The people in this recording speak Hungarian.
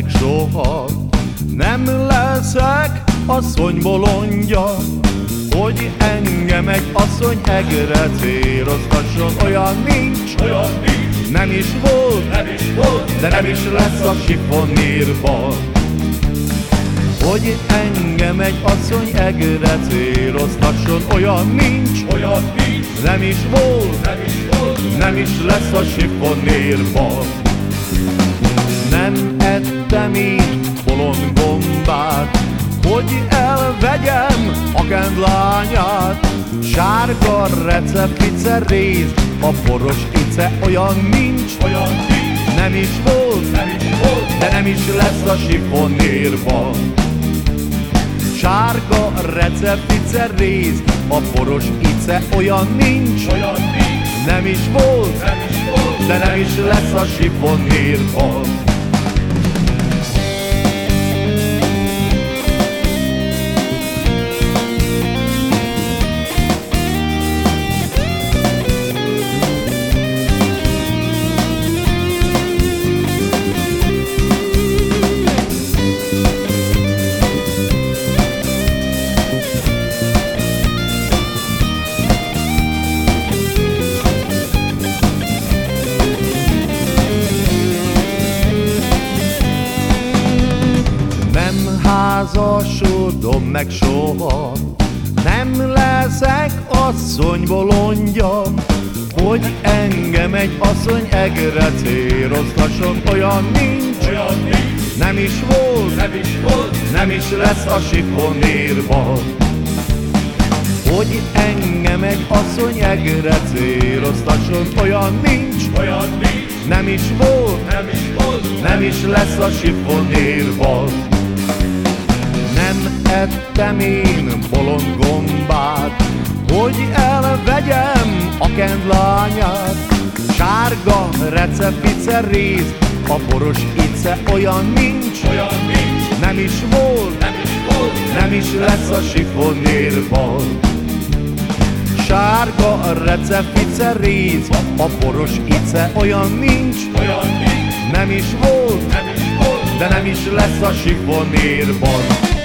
meg soha. Nem leszek asszony bolondja Hogy engem egy asszony egre céloztasson. Olyan nincs, Olyan nincs, nem is volt nem is volt, De nem is lesz a sifonírban Hogy engem egy asszony egre céloztasson. Olyan nincs, olyan nincs, nem is volt nem is volt, nem is lesz a sifonérban. Nem ettem én bolond gombát, hogy elvegyem a kend lányát. Sárga receptice rész, a poros ice olyan nincs, olyan nincs, nem is volt, nem is volt, de nem is lesz a sifonérban. Sárga receptice rész, a poros ice olyan nincs, olyan nincs, nem is volt, nem is volt, de nem is lesz a sifonírban. Házasodom meg soha, nem leszek asszony bolondja, hogy engem egy asszony egre céloztasson, olyan nincs, olyan nincs, nem is volt, nem is volt, nem is lesz a sifonírban. Hogy engem egy asszony egre céloztasson, olyan nincs, olyan nincs, nem is volt, nem is volt, nem is lesz a sifonírban. Nem ettem én bolond gombát, hogy elvegyem a kend lányát. Sárga receptice rész, a boros ice olyan nincs, olyan nincs, nem is volt, nem is volt, nem is lesz a sifonérban. Sárga receptice rész, a boros ice olyan nincs, olyan nincs, nem is volt, nem is volt, de nem is lesz a sifonérban.